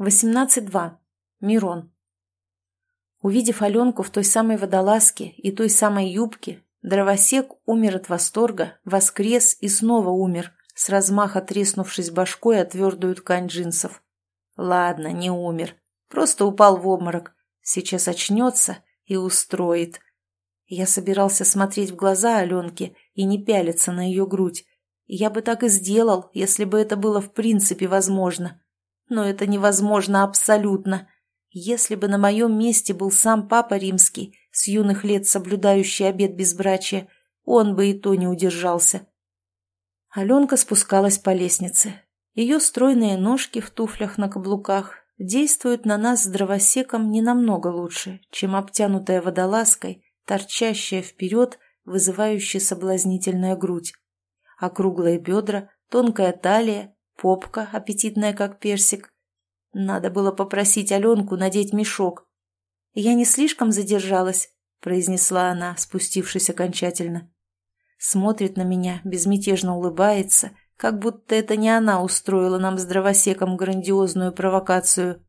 18.2. Мирон. Увидев Аленку в той самой водолазке и той самой юбке, дровосек умер от восторга, воскрес и снова умер, с размаха треснувшись башкой о твердую ткань джинсов. Ладно, не умер, просто упал в обморок. Сейчас очнется и устроит. Я собирался смотреть в глаза Аленке и не пялиться на ее грудь. Я бы так и сделал, если бы это было в принципе возможно. Но это невозможно абсолютно. Если бы на моем месте был сам Папа Римский, с юных лет соблюдающий обет безбрачия, он бы и то не удержался. Аленка спускалась по лестнице. Ее стройные ножки в туфлях на каблуках действуют на нас с дровосеком не намного лучше, чем обтянутая водолазкой, торчащая вперед, вызывающая соблазнительная грудь. Округлые бедра, тонкая талия, попка, аппетитная как персик. Надо было попросить Аленку надеть мешок. «Я не слишком задержалась», — произнесла она, спустившись окончательно. Смотрит на меня, безмятежно улыбается, как будто это не она устроила нам с дровосеком грандиозную провокацию.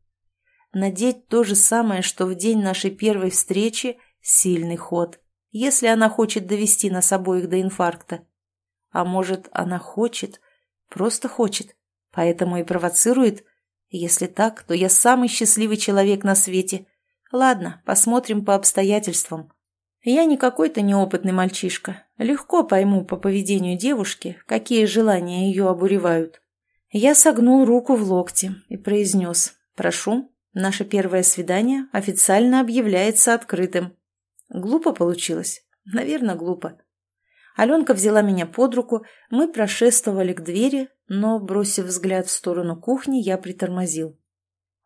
Надеть то же самое, что в день нашей первой встречи — сильный ход, если она хочет довести нас обоих до инфаркта. А может, она хочет, просто хочет, Поэтому и провоцирует? Если так, то я самый счастливый человек на свете. Ладно, посмотрим по обстоятельствам. Я не какой-то неопытный мальчишка. Легко пойму по поведению девушки, какие желания ее обуревают. Я согнул руку в локте и произнес «Прошу, наше первое свидание официально объявляется открытым». Глупо получилось? Наверное, глупо. Аленка взяла меня под руку, мы прошествовали к двери, но, бросив взгляд в сторону кухни, я притормозил.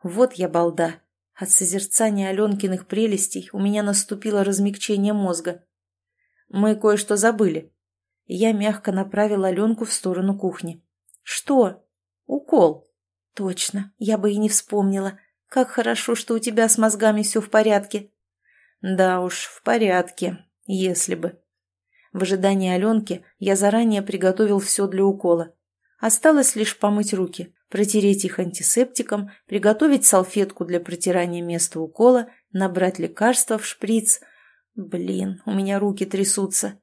Вот я балда. От созерцания Аленкиных прелестей у меня наступило размягчение мозга. Мы кое-что забыли. Я мягко направил Аленку в сторону кухни. «Что?» «Укол». «Точно, я бы и не вспомнила. Как хорошо, что у тебя с мозгами все в порядке». «Да уж, в порядке, если бы». В ожидании Аленки я заранее приготовил все для укола. Осталось лишь помыть руки, протереть их антисептиком, приготовить салфетку для протирания места укола, набрать лекарства в шприц. Блин, у меня руки трясутся.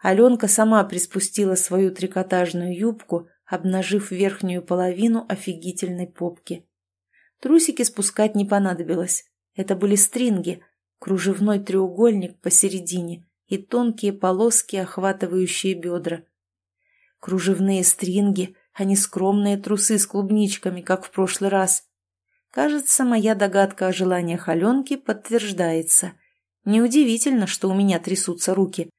Аленка сама приспустила свою трикотажную юбку, обнажив верхнюю половину офигительной попки. Трусики спускать не понадобилось. Это были стринги, кружевной треугольник посередине, и тонкие полоски, охватывающие бедра. Кружевные стринги, а не скромные трусы с клубничками, как в прошлый раз. Кажется, моя догадка о желаниях Аленки подтверждается. Неудивительно, что у меня трясутся руки.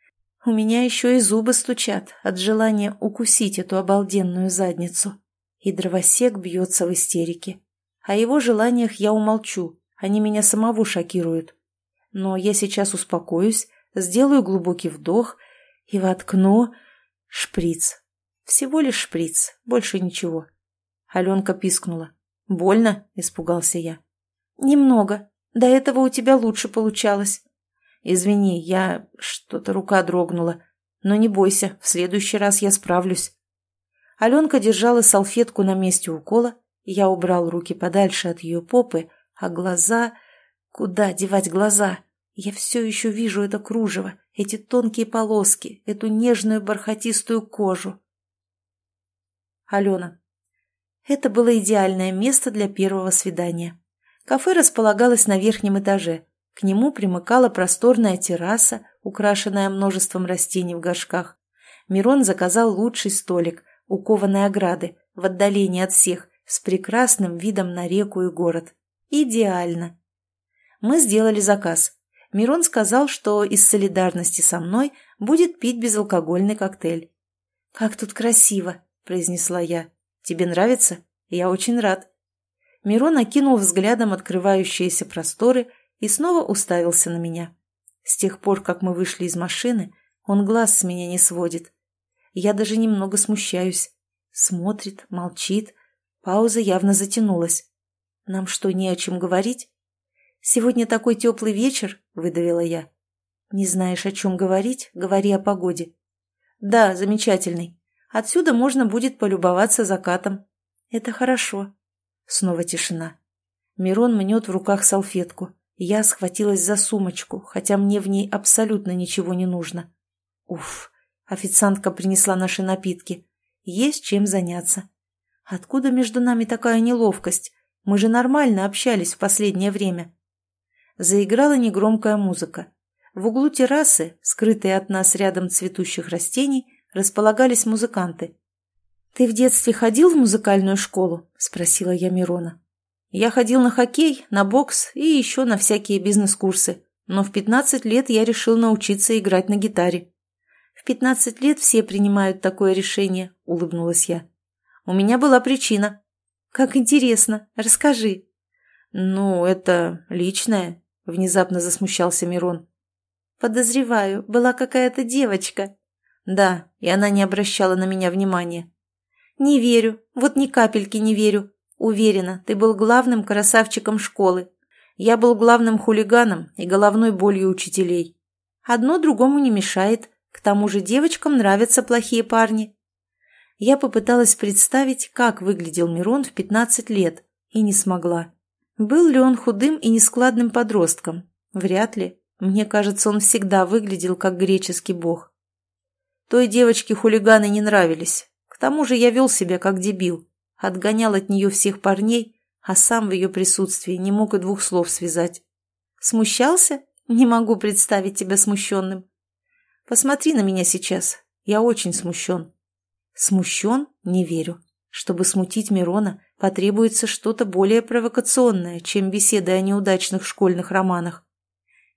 У меня еще и зубы стучат от желания укусить эту обалденную задницу. И дровосек бьется в истерике. О его желаниях я умолчу, они меня самого шокируют. Но я сейчас успокоюсь, сделаю глубокий вдох и воткну шприц. Всего лишь шприц, больше ничего. Аленка пискнула. «Больно?» – испугался я. «Немного. До этого у тебя лучше получалось». «Извини, я... что-то рука дрогнула. Но не бойся, в следующий раз я справлюсь». Аленка держала салфетку на месте укола, я убрал руки подальше от ее попы, а глаза... Куда девать глаза? Я все еще вижу это кружево, эти тонкие полоски, эту нежную бархатистую кожу. Алена. Это было идеальное место для первого свидания. Кафе располагалось на верхнем этаже. К нему примыкала просторная терраса, украшенная множеством растений в горшках. Мирон заказал лучший столик у кованой ограды, в отдалении от всех, с прекрасным видом на реку и город. Идеально. Мы сделали заказ. Мирон сказал, что из солидарности со мной будет пить безалкогольный коктейль. «Как тут красиво!» – произнесла я. «Тебе нравится? Я очень рад». Мирон окинул взглядом открывающиеся просторы и снова уставился на меня. С тех пор, как мы вышли из машины, он глаз с меня не сводит. Я даже немного смущаюсь. Смотрит, молчит. Пауза явно затянулась. Нам что, не о чем говорить? «Сегодня такой теплый вечер», — выдавила я. «Не знаешь, о чем говорить? Говори о погоде». «Да, замечательный. Отсюда можно будет полюбоваться закатом». «Это хорошо». Снова тишина. Мирон мнет в руках салфетку. Я схватилась за сумочку, хотя мне в ней абсолютно ничего не нужно. Уф, официантка принесла наши напитки. Есть чем заняться. Откуда между нами такая неловкость? Мы же нормально общались в последнее время. Заиграла негромкая музыка. В углу террасы, скрытые от нас рядом цветущих растений, располагались музыканты. «Ты в детстве ходил в музыкальную школу?» – спросила я Мирона. «Я ходил на хоккей, на бокс и еще на всякие бизнес-курсы, но в 15 лет я решил научиться играть на гитаре». «В 15 лет все принимают такое решение», – улыбнулась я. «У меня была причина». «Как интересно. Расскажи». «Ну, это личное», – внезапно засмущался Мирон. «Подозреваю, была какая-то девочка». «Да, и она не обращала на меня внимания». «Не верю, вот ни капельки не верю. Уверена, ты был главным красавчиком школы. Я был главным хулиганом и головной болью учителей. Одно другому не мешает. К тому же девочкам нравятся плохие парни». Я попыталась представить, как выглядел Мирон в 15 лет, и не смогла. Был ли он худым и нескладным подростком? Вряд ли. Мне кажется, он всегда выглядел как греческий бог. Той девочке хулиганы не нравились. К тому же я вел себя как дебил. Отгонял от нее всех парней, а сам в ее присутствии не мог и двух слов связать. Смущался? Не могу представить тебя смущенным. Посмотри на меня сейчас. Я очень смущен. Смущен? Не верю. Чтобы смутить Мирона, потребуется что-то более провокационное, чем беседы о неудачных школьных романах.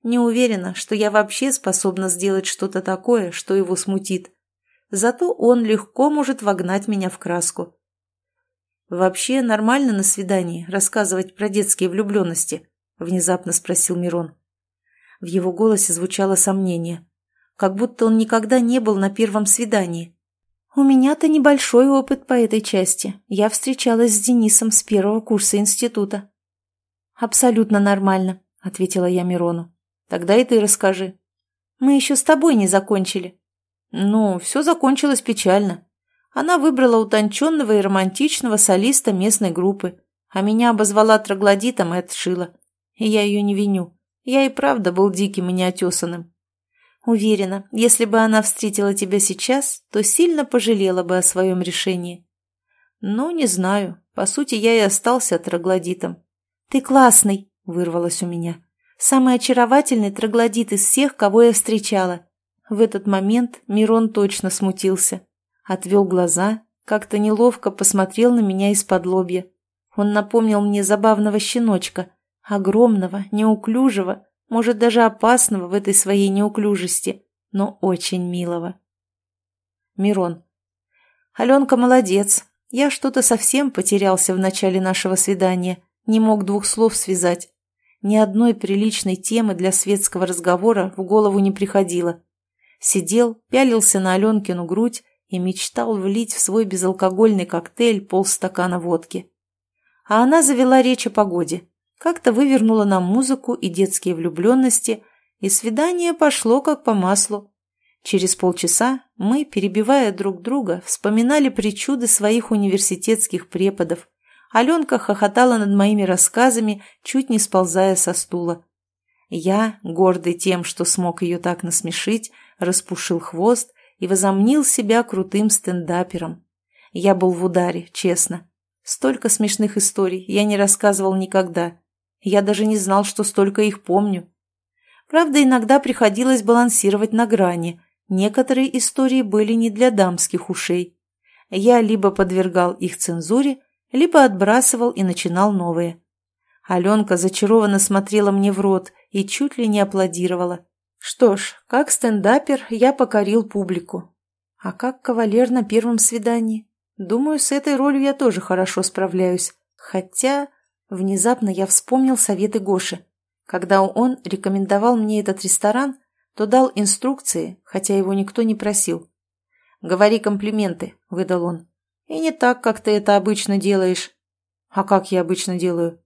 Не уверена, что я вообще способна сделать что-то такое, что его смутит. Зато он легко может вогнать меня в краску. «Вообще нормально на свидании рассказывать про детские влюбленности?» – внезапно спросил Мирон. В его голосе звучало сомнение, как будто он никогда не был на первом свидании. «У меня-то небольшой опыт по этой части. Я встречалась с Денисом с первого курса института». «Абсолютно нормально», — ответила я Мирону. Тогда и ты расскажи. Мы еще с тобой не закончили. Ну, все закончилось печально. Она выбрала утонченного и романтичного солиста местной группы, а меня обозвала троглодитом и отшила. И я ее не виню. Я и правда был диким и неотесанным. Уверена, если бы она встретила тебя сейчас, то сильно пожалела бы о своем решении. Ну, не знаю. По сути, я и остался троглодитом. «Ты классный!» — вырвалось у меня. Самый очаровательный троглодит из всех, кого я встречала. В этот момент Мирон точно смутился. Отвел глаза, как-то неловко посмотрел на меня из-под лобья. Он напомнил мне забавного щеночка, огромного, неуклюжего, может, даже опасного в этой своей неуклюжести, но очень милого. Мирон. Аленка молодец. Я что-то совсем потерялся в начале нашего свидания, не мог двух слов связать. Ни одной приличной темы для светского разговора в голову не приходило. Сидел, пялился на Аленкину грудь и мечтал влить в свой безалкогольный коктейль полстакана водки. А она завела речь о погоде. Как-то вывернула нам музыку и детские влюбленности, и свидание пошло как по маслу. Через полчаса мы, перебивая друг друга, вспоминали причуды своих университетских преподов, Аленка хохотала над моими рассказами, чуть не сползая со стула. Я, гордый тем, что смог ее так насмешить, распушил хвост и возомнил себя крутым стендапером. Я был в ударе, честно. Столько смешных историй я не рассказывал никогда. Я даже не знал, что столько их помню. Правда, иногда приходилось балансировать на грани. Некоторые истории были не для дамских ушей. Я либо подвергал их цензуре, либо отбрасывал и начинал новые. Аленка зачарованно смотрела мне в рот и чуть ли не аплодировала. Что ж, как стендапер я покорил публику. А как кавалер на первом свидании? Думаю, с этой ролью я тоже хорошо справляюсь. Хотя внезапно я вспомнил советы Гоши. Когда он рекомендовал мне этот ресторан, то дал инструкции, хотя его никто не просил. «Говори комплименты», — выдал он. И не так, как ты это обычно делаешь. А как я обычно делаю?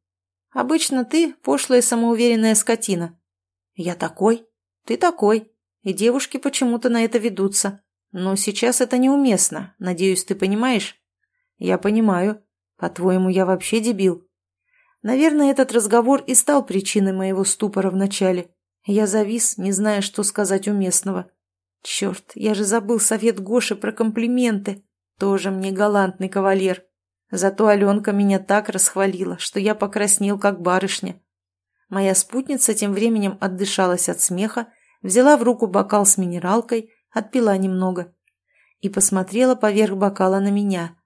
Обычно ты пошлая самоуверенная скотина. Я такой? Ты такой. И девушки почему-то на это ведутся. Но сейчас это неуместно, надеюсь, ты понимаешь? Я понимаю. По-твоему, я вообще дебил? Наверное, этот разговор и стал причиной моего ступора вначале. Я завис, не зная, что сказать уместного. Черт, я же забыл совет Гоши про комплименты. Тоже мне галантный кавалер. Зато Аленка меня так расхвалила, что я покраснел, как барышня. Моя спутница тем временем отдышалась от смеха, взяла в руку бокал с минералкой, отпила немного и посмотрела поверх бокала на меня.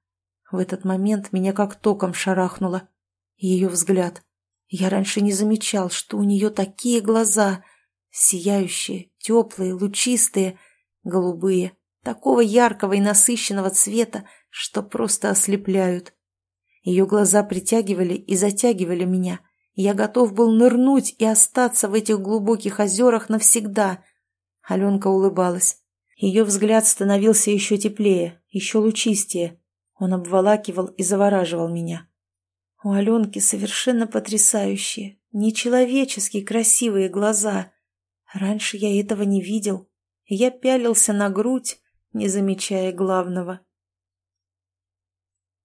В этот момент меня как током шарахнуло. Ее взгляд. Я раньше не замечал, что у нее такие глаза. Сияющие, теплые, лучистые, голубые, такого яркого и насыщенного цвета, что просто ослепляют. Ее глаза притягивали и затягивали меня. Я готов был нырнуть и остаться в этих глубоких озерах навсегда. Аленка улыбалась. Ее взгляд становился еще теплее, еще лучистее. Он обволакивал и завораживал меня. У Аленки совершенно потрясающие, нечеловечески красивые глаза. Раньше я этого не видел. Я пялился на грудь, не замечая главного.